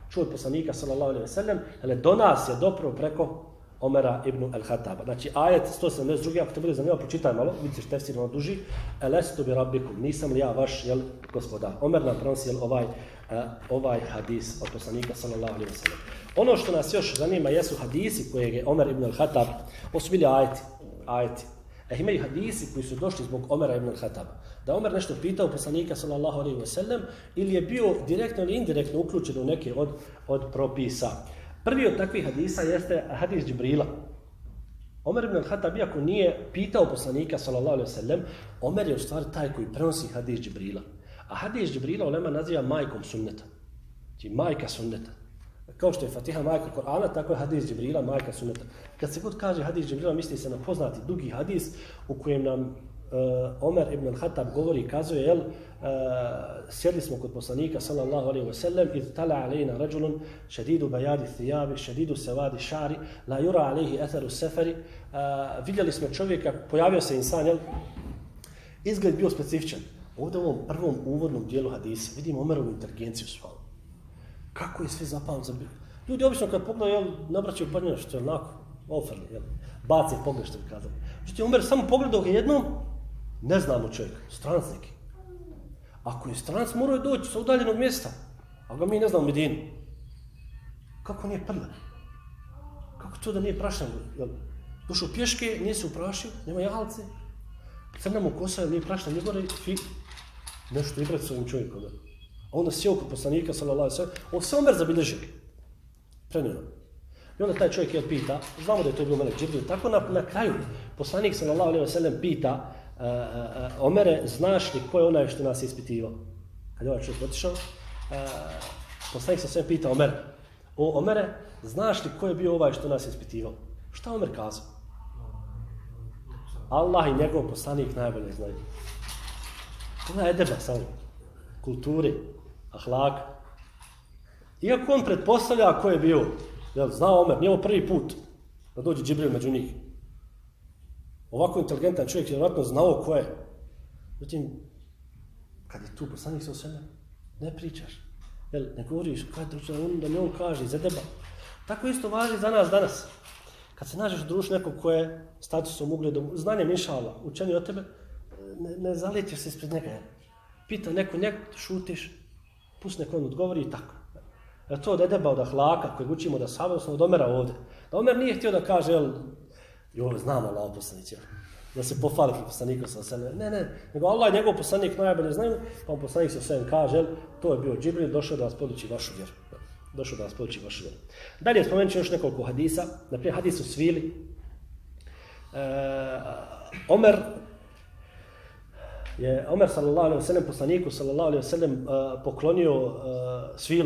čuo poslanika sallallahu alaihi ve sellem, ali do nas je dopro preko Omera ibn al-Hataba. Znači, ajet 172. Ako te bude zanimljivo, pročitaj malo, vidiš tefsir malo duži. Elestu bi rabbikum, nisam li ja vaš, jel, gospodar. Omer nam prenosi, jel, ovaj, uh, ovaj hadis od poslanika, sallallahu alaihi wa sallam. Ono što nas još zanima jesu hadisi koje je Omer ibn al-Hatab, ovo su bili ajeti, ajeti. E, imaju hadisi koji su došli zbog Omera ibn al-Hataba. Da Omer nešto pitao poslanika, sallallahu alaihi wa sallam, ili je bio direktno ili indirektno uključen u neke od, od propisa. Prvi od takvih hadisa jeste hadis Džibrila. Omer ibn al-Hatab, iako nije pitao poslanika, sallallahu alaihi sallam, Omer je u stvari taj koji prenosi hadis Džibrila. A hadis Džibrila ulema naziva majkom sunneta. Znači majka sunneta. Kao što je Fatiha majka Korana, tako je hadis Džibrila majka sunneta. Kad se god kaže hadis Džibrila, misli se na poznati dugi hadis u kojem nam uh, Omer ibn al-Khattab govori i kazuje, jel, uh, sjedli smo kod poslanika, sallallahu alaihi wa sallam, iz tala alejna rađulun, šedidu bajadi thijabi, šedidu sevadi šari, la yura alaihi etheru seferi, uh, vidjeli smo čovjeka, pojavio se insan, jel, izgled bio specifičan. Ovdje u ovom prvom uvodnom dijelu hadisa vidimo Omerovu inteligenciju svalu. Kako je sve zapao za Ljudi obično kad pogledaju, jel, nabraćaju pažnju što je onako, ofrli, jel, baci pogled što bi kazali. Što je Omer samo pogledao ga jednom, Ne znamo čovjek, stranac neki. Ako je stranac, morao je doći sa udaljenog mjesta. A ga mi ne znamo Medinu. Kako nije prljan? Kako to da nije prašan? Jel? Došao pješke, nije se uprašio, nema jalce. Crna mu kosa, nije prašan, gore, fi. Nešto je s ovim čovjekom. Da. A onda sjeo kod poslanika, sallallahu alaihi sallam, on se omer zabilježio. Prenio I onda taj čovjek je pita, znamo da je to bilo Melek Džibril, tako na, na kraju poslanik sallallahu alaihi sallam pita, uh, uh, Omere, znaš li ko je onaj što nas je ispitivao? Kad je ovaj čovjek otišao, uh, poslanik se sve pita Omer, o Omere, znaš li ko je bio ovaj što nas je ispitivao? Šta Omer kazao? Allah i njegov poslanik najbolje znaju. Ona je edeba samo, kulturi, ahlak. Iako on pretpostavlja ko je bio, jel, zna Omer, nije ovo prvi put da dođe Džibril među njih. Ovako inteligentan čovjek je vjerojatno znao ko je. Međutim, kad je tu poslanik sa osvrme, ne pričaš. Jel, ne govoriš, kaj društvo, on, da mi on kaže, zadeba. Tako isto važi za nas danas. Kad se nađeš u društvu nekog ko je statusom, ugledom, znanjem inšala, učeni od tebe, ne, ne zalećeš se ispred njega. Pita neko, nek, šutiš, pusti neko on odgovori i tako. Jer to od edeba, od ahlaka, kojeg učimo da savio, od Omera ovde. Da Omer nije htio da kaže, jel, I ovo znamo Allah poslanića. Da se pofali poslaniku sa sebe. Ne, ne. Nego Allah i njegov poslanik najbolje znaju. Pa on poslanik sa sve kaže, to je bio Džibril, došao da vas podući vašu vjeru. Došao da vas podući vašu vjeru. Dalje spomenut ću još nekoliko hadisa. Naprijed hadis u svili. E, Omer je Omer sallallahu alejhi ve sellem poslaniku sallallahu alejhi ve sellem uh, poklonio eh, uh, svil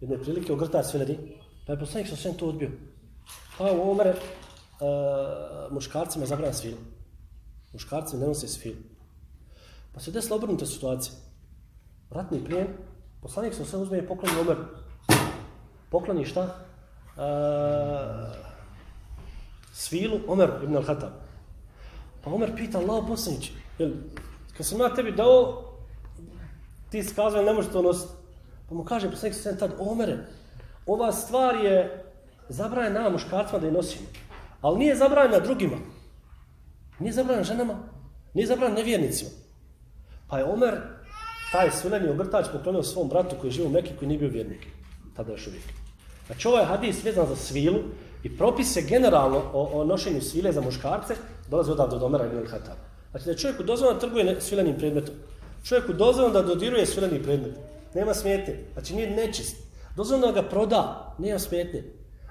jedne prilike ogrta grtar pa je poslanik sa sve to odbio pa Omer uh, muškarcima zabrana svil. Muškarci ne nose svil. Pa se desila obrnuta situacija. Ratni plijen, poslanik se sve uzme i pokloni Omer. Pokloni šta? Uh, svilu Omer ibn al-Hatab. Pa Omer pita Allah poslanić, jel, kad sam ja tebi dao, ti skazao, ne možeš to nositi. Pa mu kaže poslanik se tad, Omere, ova stvar je zabranjena nama muškarcima da je nosimo. Ali nije zabranjena drugima. Nije zabranjena ženama. Nije zabranjena nevjernicima. Pa je Omer, taj suleni ogrtač, poklonio svom bratu koji je živo u Mekke, koji nije bio vjernik. Tada još uvijek. Znači ovaj hadis vezan za svilu i propise generalno o, o nošenju svile za muškarce dolazi odavde od Omera ibn Khattab. Znači da je čovjeku dozvoljeno da trguje svilenim predmetom. Čovjeku dozvoljeno da dodiruje svileni predmet. Nema smetnje. Znači nije nečist. Dozvoljeno da ga proda. Nema smetnje.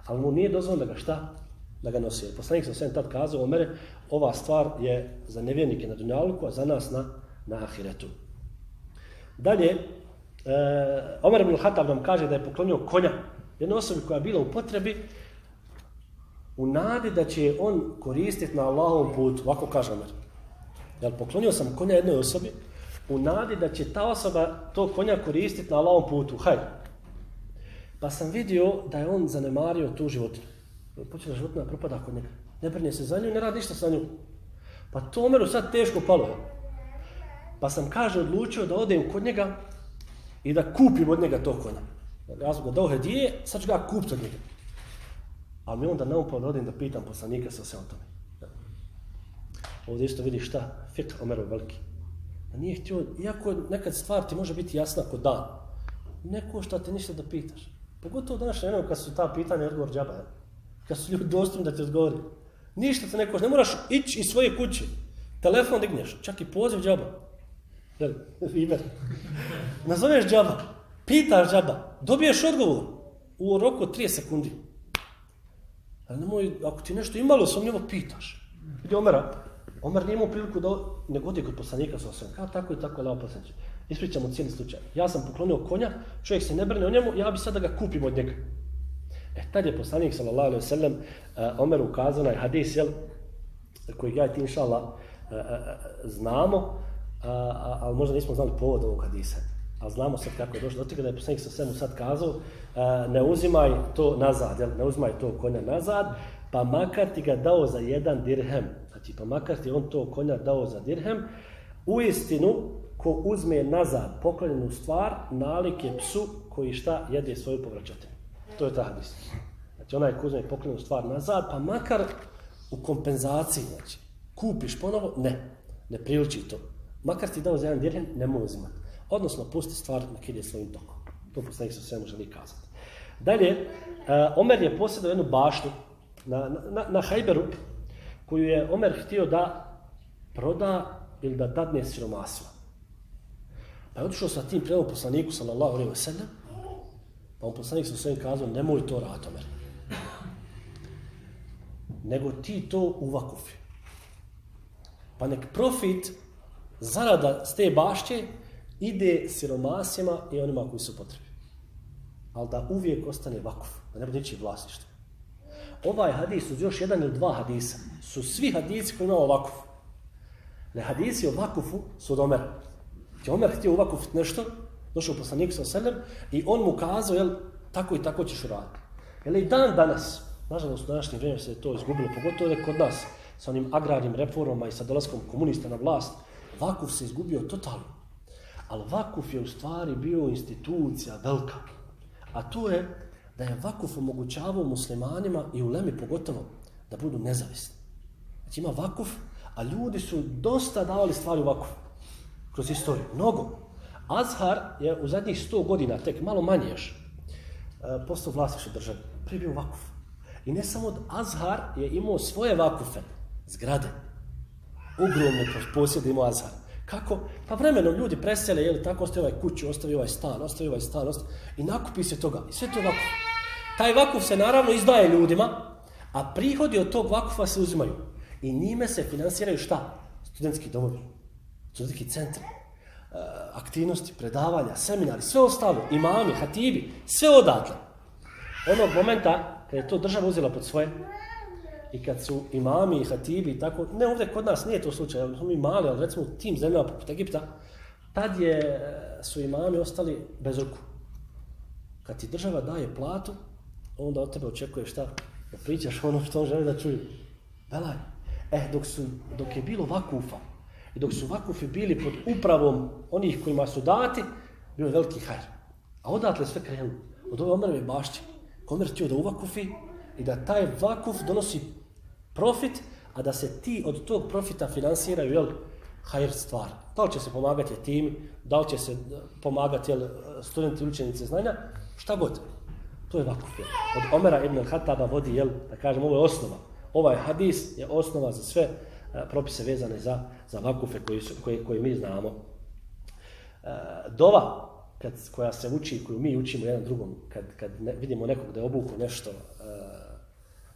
Ali mu nije dozvoljeno da ga šta? Da ga nosi. Poslanik sam sve tad kazao Omer, ova stvar je za nevjernike na Dunjaluku, a za nas na, na Ahiretu. Dalje, e, Omer ibn al-Hattab nam kaže da je poklonio konja jednoj osobi koja je bila u potrebi u nadi da će on koristiti na Allahovom putu, ovako kaže Omer. Jel, poklonio sam konja jednoj osobi u nadi da će ta osoba to konja koristiti na Allahovom putu, hajde. Pa sam vidio da je on zanemario tu životinu. Počela životna propada kod njega. Ne brine se za nju, ne radi ništa sa nju. Pa to Omeru sad teško palo. Pa sam, kaže, odlučio da odem kod njega i da kupim od njega to konja. Ja sam ga dao hedije, sad ću ga kupiti od njega. Ali mi onda naupao da odem da pitam poslanika sa se o tome. Ovdje isto vidi šta, fik Omerov veliki. Da nije htio, iako nekad stvar ti može biti jasna kod dan, ne košta te ništa da pitaš. Pogotovo danas ne kad su ta pitanja odgovor džaba, ja? Kad su ljudi dostupni da ti odgovori. Ništa te ne košta, ne moraš ići iz svoje kuće. Telefon digneš, čak i poziv džaba. Jel, Iber. Nazoveš džaba, pitaš džaba, dobiješ odgovor u roku 3 sekundi. Ali nemoj, ako ti nešto imalo sumnjivo, pitaš. Vidi Omera, Omer nije imao priliku da ne godi kod poslanika sa osvijem. Kao tako i tako je lao poslanić. Ispričamo cijeli slučaj. Ja sam poklonio konja, čovjek se ne brne o njemu, ja bi sada ga kupim od njega. E, tad je poslanik, sallallahu alaihi sallam, uh, e, Omer ukazao na hadis, jel, koji ja i ti, inša Allah, uh, e, uh, e, znamo, uh, ali možda nismo znali povod ovog hadisa. A znamo sad kako je došlo do toga da je poslanik sa svemu sad kazao, uh, ne uzimaj to nazad, jel, ne uzimaj to konja nazad, pa makar ti ga dao za jedan dirhem. Znači, pa makar ti on to konja dao za dirhem, u istinu, ko uzme nazad poklonjenu stvar, nalik je psu koji šta jede svoju povraćatinu. To je ta hadis. Znači, onaj ko uzme poklonu stvar nazad, pa makar u kompenzaciji, znači, kupiš ponovo, ne, ne priliči to. Makar ti dao za jedan dirhem, ne može uzimati. Odnosno, pusti stvar na kide svojim tokom. To poslanik sa svemu želi kazati. Dalje, uh, Omer je posjedao jednu baštu na, na, na Hajberu, koju je Omer htio da proda ili da dadne siromasima. Pa je otišao sa tim prema poslaniku, sallallahu alaihi wa sallam, pa on poslanik sa svojim kazao, nemoj to rad, Omer. Nego ti to uvakufi. Pa nek profit, zarada s te bašće, ide siromasima i onima koji su potrebi. Ali da uvijek ostane vakuf, da ne bude ničije vlasništvo ovaj hadis uz još jedan ili dva hadisa su svi hadisi koji imamo vakuf. Ne hadisi o vakufu su od Omera. Ti Omer htio uvakufiti nešto, došao poslanik sa selem i on mu kazao, jel, tako i tako ćeš uraditi. Jel, i dan danas, nažalost u današnjem vrijeme se to izgubilo, pogotovo je kod nas, sa onim agrarnim reformama i sa dolaskom komunista na vlast, vakuf se izgubio totalno. Ali vakuf je u stvari bio institucija velika. A to je da je vakuf omogućavao muslimanima i u Lemi pogotovo da budu nezavisni. Znači ima vakuf, a ljudi su dosta davali stvari u vakuf kroz istoriju, mnogo. Azhar je u zadnjih 100 godina, tek malo manje još, e, postao vlasništvo države. Prije bio vakuf. I ne samo Azhar je imao svoje vakufe, zgrade. Ogromne posjede imao Azhar. Kako? Pa vremenom ljudi presele, jel, tako ostaje ovaj kuću, ostavi ovaj stan, ostavi ovaj stan, ostavi, i nakupi se toga. I sve to vakuf. Taj vakuf se naravno izdaje ljudima, a prihodi od tog vakufa se uzimaju. I njime se finansiraju šta? Studentski domovi, studentski centri, Eh, aktivnosti, predavanja, seminari, sve ostalo, imami, hatibi, sve odatle. Onog momenta, kad je to država uzela pod svoje, i kad su imami i hatibi i tako, ne ovdje kod nas nije to slučaj, ali smo mi mali, ali recimo u tim zemljama poput Egipta, tad je, eh, su imami ostali bez ruku. Kad ti država daje platu, onda od tebe očekuje šta? Da pričaš ono što on želi da čuje. Belaj. E, eh, dok, su, dok je bilo vakufa, i dok su vakufi bili pod upravom onih kojima su dati, bio je veliki hajr. A odatle sve krenulo. Od ove Omerove bašće. Omer htio da uvakufi i da taj vakuf donosi profit, a da se ti od tog profita finansiraju, jel, hajr stvar. Da li će se pomagati tim, da li će se e, pomagati jel, studenti i učenice znanja, šta god. To je vakuf. Jel. Od Omera ibn Hataba vodi, jel, da kažem, ovo je osnova. Ovaj hadis je osnova za sve E, propise vezane za, za vakufe koji su, koje, koje mi znamo. E, dova kad, koja se uči, koju mi učimo jedan drugom, kad, kad ne, vidimo nekog da je obuku nešto e,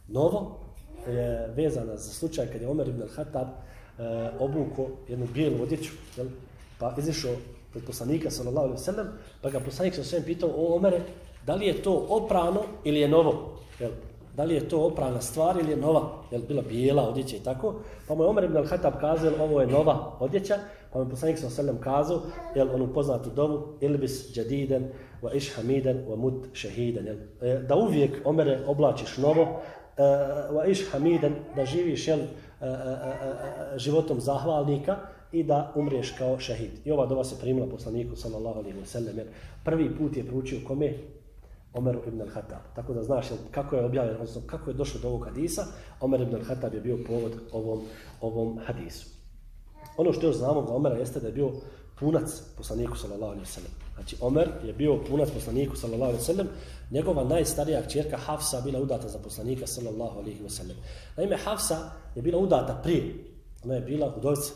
novo, je vezana za slučaj kad je Omer ibn al-Hatab e, obuko jednu bijelu odjeću, jel? pa izišao pred poslanika, sallallahu alaihi sallam, pa ga poslanik sa svem pitao, o Omere, da li je to oprano ili je novo? Jel? Da li je to oprana stvar ili je nova? Jel bila bijela odjeća i tako? Pa mu je Omer ibn al-Hatab kazao, ovo je nova odjeća, pa mu je poslanik sa svem kazao, jel, onu poznatu dovu, ilbis džadiden, wa ish hamiden, wa mut šehiden. Jel? E, da uvijek, Omere, oblačiš novo, e, wa ish hamiden, da živiš jel, e, životom zahvalnika i da umriješ kao šehid. I ova dova se primila poslaniku sallallahu alejhi ve sellem. Prvi put je proučio kome? Omeru ibn al-Hatab. Tako da znaš kako je objavljen, odnosno kako je došlo do ovog hadisa, Omer ibn al-Hatab je bio povod ovom, ovom hadisu. Ono što još znamo za Omera jeste da je bio punac poslaniku sallallahu alejhi ve sellem. Znači Omer je bio punac poslaniku sallallahu alejhi ve sellem. Njegova najstarija kćerka Hafsa bila udata za poslanika sallallahu alejhi ve sellem. Naime Hafsa je bila udata prije. Ona je bila udovica.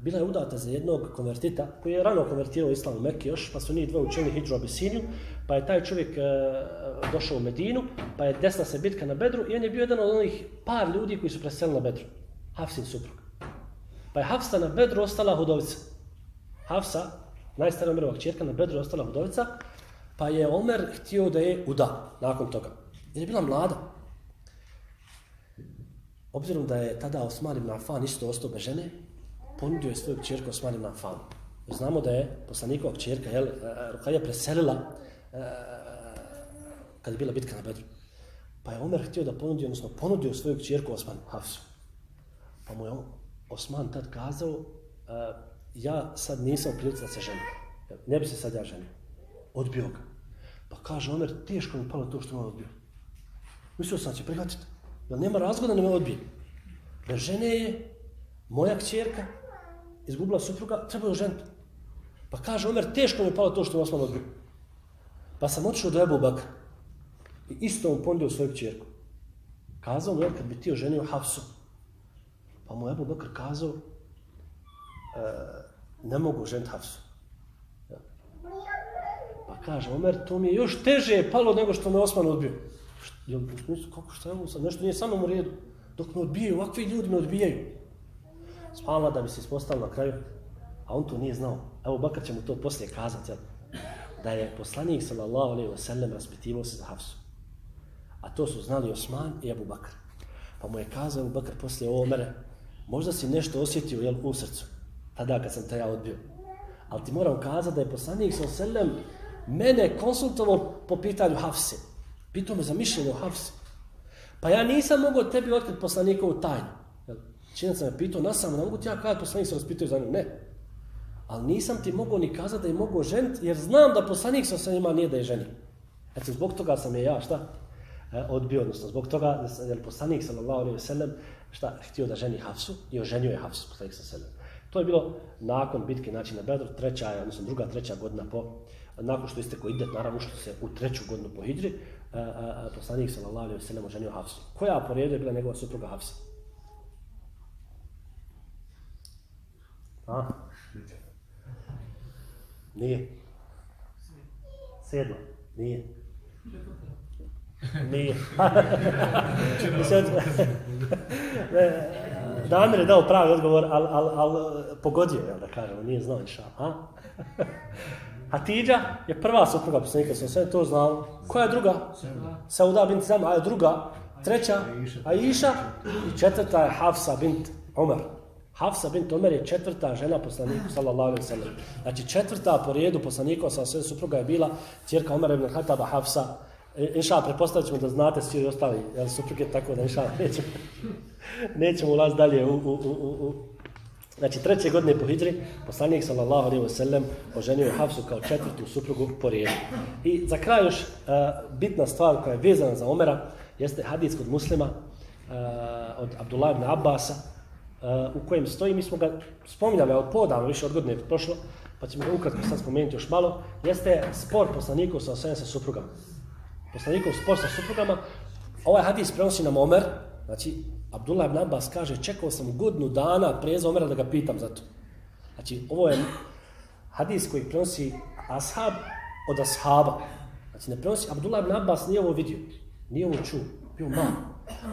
Bila je udata za jednog konvertita koji je rano konvertirao islam u Mekke još, pa su njih dva učili hijđu Abisiniju, pa je taj čovjek e, došao u Medinu, pa je desna se bitka na Bedru i on je bio jedan od onih par ljudi koji su preselili na Bedru. Hafsin suprug. Pa je Hafsa na Bedru ostala hudovica. Hafsa, najstarija Omerova čerka, na Bedru ostala hudovica, pa je Omer htio da je uda nakon toga. Jer je bila mlada. Obzirom da je tada Osman ibn Affan isto ostao bez žene, ponudio je svoju čerku Osman ibn Affan. Znamo da je poslanikova čerka, jel, e, e, Rukaja preselila e, e, kad je bila bitka na Bedru. Pa je Omer htio da ponudi, odnosno ponudio svoju čerku Osman Hafsu. Pa mu je Osman tad kazao, e, ja sad nisam prilici da se ženim. Ne bi se sad ja ženio. Odbio ga. Pa kaže Omer, teško mi palo to što me odbio. Mislio sam će prihvatiti. Jer nema razgoda da me odbije. Da žene je moja kćerka, izgubila supruga, treba je ženiti. Pa kaže Omer, teško mi palo to što je Osman odbio. Pa sam otišao do Ebu Bakra. I isto mu ponudio svoju čerku. Kazao mu, kad bi ti oženio Hafsu. Pa mu Ebu Bakr kazao, e, ne mogu ženiti Hafsu. Pa kaže, Omer, to mi je još teže palo nego što me Osman odbio. Jel, kako šta je ovo sad? Nešto nije samo u redu. Dok me odbijaju, ovakvi ljudi me odbijaju. Spala da bi se ispostavio na kraju, a on to nije znao. Evo, Bakar će mu to poslije kazati, jel? da je poslanik sallallahu alaihi wa sallam raspitivao se za Hafsu. A to su znali Osman i Abu Bakr. Pa mu je kazao Abu Bakr poslije Omere, možda si nešto osjetio jel, u srcu tada kad sam te ja odbio. Ali ti moram kazati da je poslanik sallallahu alejhi ve sellem mene konsultovao po pitanju Hafse. Pitao me za mišljenje o Hafse. Pa ja nisam mogao tebi otkriti poslanikovu tajnu. Činac me pitao, na sam, ne mogu ti ja kada poslanik se raspitaju za nju. Ne. Ali nisam ti mogao ni kazati da je mogao žent, jer znam da poslanik sa njima nije da je ženi. Eto, zbog toga sam je ja, šta? E, odbio, odnosno zbog toga, jer poslanik sallallahu alaihi ve sellem, šta, htio da ženi Hafsu i oženio je Hafsu, poslanik sa selem. To je bilo nakon bitke znači na Bedru, treća odnosno druga, treća godina po, nakon što isteko ide, naravno što se u treću godinu po Hidri, a, e, poslanik sallallahu alaihi wa sallam oženio Hafsu. Koja po redu je bila njegova supruga Hafsa? A? Nije. Sedma. Nije. Nije. Mislim, Damir je dao pravi odgovor, ali al, al, pogodio je, da kažemo, nije znao niša. A? Hatidža je prva supruga poslanika, sam sve to znao. Koja je druga? Sauda bint Zama, a je druga? Treća? Aisha. I četvrta je Hafsa bint Omer. Hafsa bint Omer je četvrta žena poslanika, sallallahu alaihi sallam. Znači četvrta po redu poslaniku sa sve supruga je bila ćerka Omer ibn Hataba Hafsa. E, inša, prepostavit ćemo da znate svi ostali jel, supruge, tako da inša, nećemo, nećemo ulaz dalje u, u, u, u, Znači, treće godine po Hidri, poslanik sallallahu alaihi wa sallam oženio je Hafsu kao četvrtu suprugu po redu. I za kraj još uh, bitna stvar koja je vezana za Omera jeste hadis kod muslima uh, od Abdullah ibn Abbasa Eh, u kojem stoji, mi smo ga spominjali od podavno, više od godine prošlo, pa ćemo ga ukratko sad spomenuti još malo, jeste spor poslanikov sa osvijem sa suprugama. Poslanikov spor sa suprugama, ovaj hadis prenosi nam Omer, znači Abdullah ibn Abbas kaže, čekao sam godinu dana preza Omera da ga pitam za to. Znači, ovo je hadis koji prenosi ashab od ashaba. Znači, ne prenosi, Abdullah ibn Abbas nije ovo vidio, nije ovo čuo, bio malo,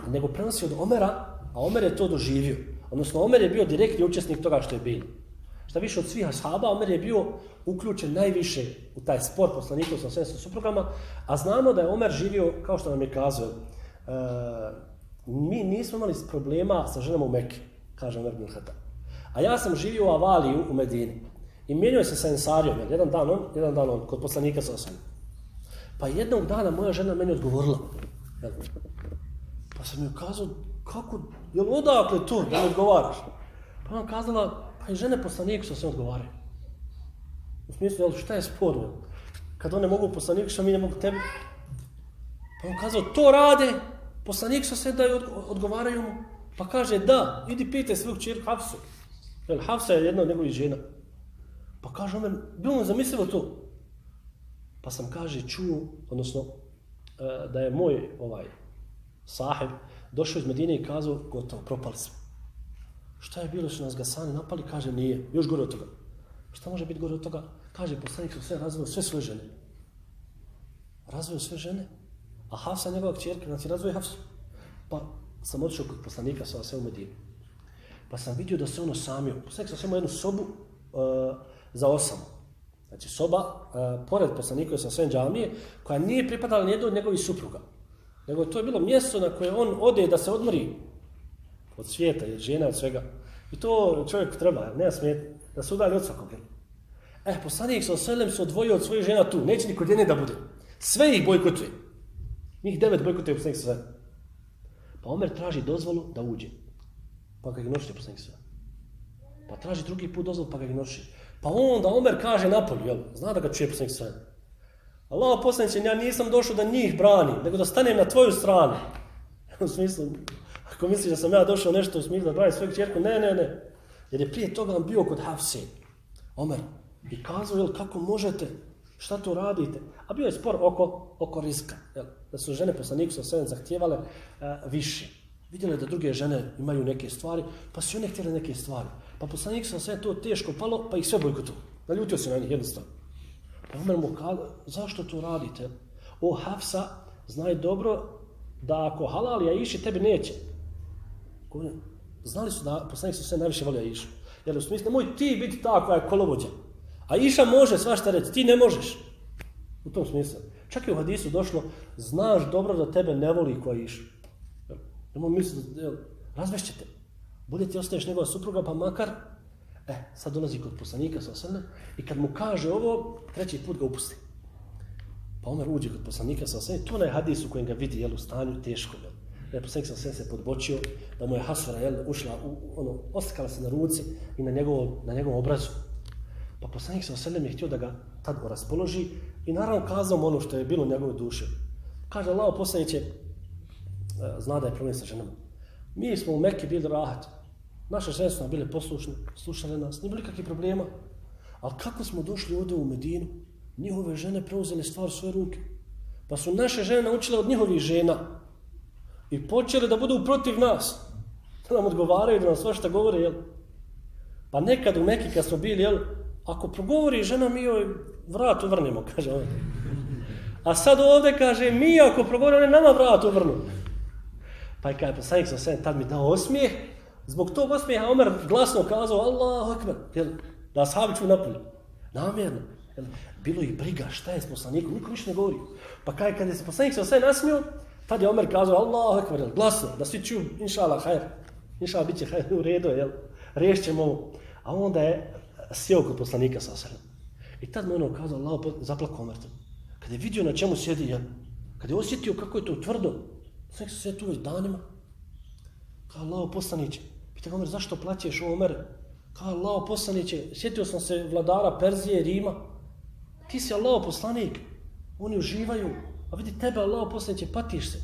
Nego prenosi od Omera, a Omer je to doživio. Odnosno, Omer je bio direktni učesnik toga što je bilo. Šta više od svih ashaba, Omer je bio uključen najviše u taj spor poslanikov sa sve suprugama, a znamo da je Omer živio, kao što nam je kazao, uh, mi nismo imali problema sa ženama u Mekke, kaže Omer bin Khattab. A ja sam živio u Avaliju u Medini. I mijenio se sa Ensarijom, jedan dan on, jedan dan on, kod poslanika sa osam. Pa jednog dana moja žena meni odgovorila. Pa sam joj kazao, kako, jel odakle to da ne odgovaraš? Pa on kazala, pa i žene poslaniku što sve odgovaraju. U smislu, jel, šta je sporno? Kad one mogu poslaniku, što mi ne mogu tebi? Pa on kazao, to rade, Poslanik što se da odgovaraju mu, pa kaže da, idi pite svog čir Hafsu. Jel, Hafsa je jedna od njegovih žena. Pa kaže Omer, bilo mu zamislivo to. Pa sam kaže čuo, odnosno e, da je moj ovaj sahib došao iz Medine i kazao, gotovo, propali smo. Šta je bilo što nas Gasani napali? Kaže, nije. Još gore od toga. Šta može biti gore od toga? Kaže, poslanik su sve razvio sve svoje žene. Razvio sve žene. A Hafsa, njegova kćerka, znači razvoje Hafsu. Pa sam otišao kod poslanika sa sve u Medinu. Pa sam vidio da se ono samio. Poslanik sa sve jednu sobu uh, za osam. Znači soba, uh, pored poslanika sa sve džamije, koja nije pripadala nijedno od njegovih supruga. Nego to je bilo mjesto na koje on ode da se odmori od svijeta, od žena, od svega. I to čovjek treba, nema smijeti, da se udali od svakog. Eh, poslanik sa sve se odvojio od svojih žena tu, neće niko jedne da bude. Sve ih bojkotuje. Njih devet bojkotuje poslanik sve. Pa Omer traži dozvolu da uđe. Pa ga ignoriše poslanik sa Pa traži drugi put dozvolu pa ga ignoriše. Pa onda Omer kaže napolju, jel? Zna da ga čuje poslanik sa Allah poslaniće, ja nisam došao da njih brani, nego da stanem na tvoju stranu. u smislu, ako misliš da sam ja došao nešto u smislu da brani svoju čerku, ne, ne, ne. Jer je prije toga on bio kod Hafse. Omer. I kazao, jel, kako možete Šta to radite? A bio je spor oko, oko rizka. Jel? Da su žene poslaniku sa sve zahtjevale uh, e, više. Vidjeli da druge žene imaju neke stvari, pa su one htjeli neke stvari. Pa poslanik sa sve to teško palo, pa ih sve bojkotu. Naljutio se na njih jednostavno. Pa Omer mu kaže, zašto to radite? O Hafsa, znaj dobro da ako halal ja iši, tebi neće. Znali su da poslanik su sve najviše volio išu. Jer u smislu, nemoj ti biti ta koja je kolovođa. A Iša može svašta reći, ti ne možeš. U tom smislu. Čak i u hadisu došlo, znaš dobro da tebe ne voli koja Iša. Nemo misliti, razvešćete. Bolje ti ostaješ njegova supruga, pa makar, e, sad dolazi kod poslanika sa osrme i kad mu kaže ovo, treći put ga upusti. Pa Omer uđe kod poslanika sa osrme, to je hadis u kojem ga vidi, jel, u stanju teško, jel. Da je poslanik sa se podbočio, da mu je hasvara, jel, ušla, u, ono, oskala se na ruci i na njegovom, na njegovom obrazu. Pa poslanik sa osrme je htio da ga tad raspoloži i naravno kazao mu ono što je bilo u njegove duše. Kaže Allah poslaniće, će, zna da je problem sa ženama. Mi smo u Mekke bili rahat. Naše žene su nam bile poslušne, slušale nas, nije bilo kakvih problema. Ali kako smo došli ovdje u Medinu, njihove žene preuzele stvar u svoje ruke. Pa su naše žene naučile od njihovih žena i počele da budu protiv nas. Da nam odgovaraju, da nam svašta govore, jel? Pa nekad u Mekke kad smo bili, jel, Ako progovori žena, mi joj vrat uvrnemo, kaže on. A sad ovdje kaže, mi ako progovori, one nama vrat uvrnu. Pa je kaže, poslanik sa sve, tad mi dao osmijeh. Zbog tog osmijeha Omer glasno kazao, Allahu akbar, jel, da ashabi ću napolje. Namjerno. Jel, bilo ih briga, šta je s poslanikom, niko ništa ne govori. Pa kaj, kad je se poslanik se sve nasmio, tad je Omer kazao, Allahu akbar, jel, glasno, da svi čuju, inša Allah, hajr. Inša Allah, bit će hajr u redu, jel, riješćemo ovo. A onda je sjeo kod poslanika sa osrem. I tad mu ono kazao, Allah zaplako Omer. Kad je vidio na čemu sjedi, jel, kad je osjetio kako je to tvrdo, sve se sve tu već danima. Kao Allah poslaniće, pita Omer, zašto plaćeš Omer? Kao Allah poslaniće, sjetio sam se vladara Perzije, Rima. Ti si Allah poslanik. Oni uživaju. A vidi tebe Allah poslaniće, patiš se.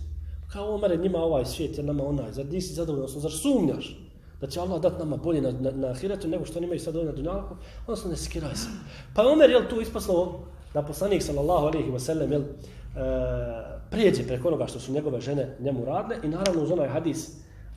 Kao Omer, njima ovaj svijet, jer nama onaj. Zar nisi zadovoljno, zar sumnjaš? da će Allah dati nama bolje na, na, na ahiretu nego što oni imaju sad ovdje na dunjalku, odnosno se ne skiraj se. Pa Omer, jel, tu ispaslo da poslanik, sallallahu alaihi wasallam, jel, e, prijeđe preko onoga što su njegove žene njemu radne i naravno uz onaj hadis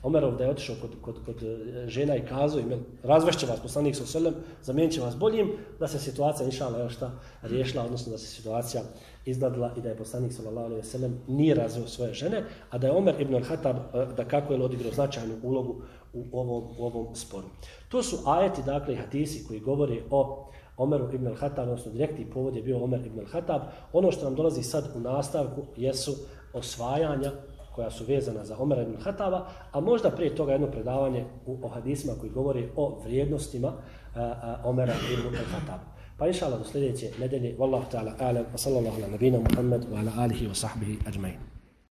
Omerov da je otišao kod, kod, kod e, žena i kazao im, razvešće vas poslanik sa selem, zamijenit će vas boljim, da se situacija inšala još šta riješila, odnosno da se situacija izdadila i da je poslanik sallallahu alejhi ve sellem nije razveo svoje žene, a da je Omer ibn al-Hatab e, da kako je odigrao značajnu ulogu u ovom, u ovom sporu. To su ajeti, dakle, i hadisi koji govore o Omeru ibn al-Hatab, odnosno direktni povod je bio Omer ibn al-Hatab. Ono što nam dolazi sad u nastavku jesu osvajanja koja su vezana za Omer ibn Hataba, a možda prije toga jedno predavanje u, o hadisima koji govori o vrijednostima a, a, Omera ibn Hataba. Pa inša Allah do sljedeće nedelje, wallahu ta'ala, alam, wa sallallahu ala nabina Muhammad, wa ala alihi wa sahbihi ajmain.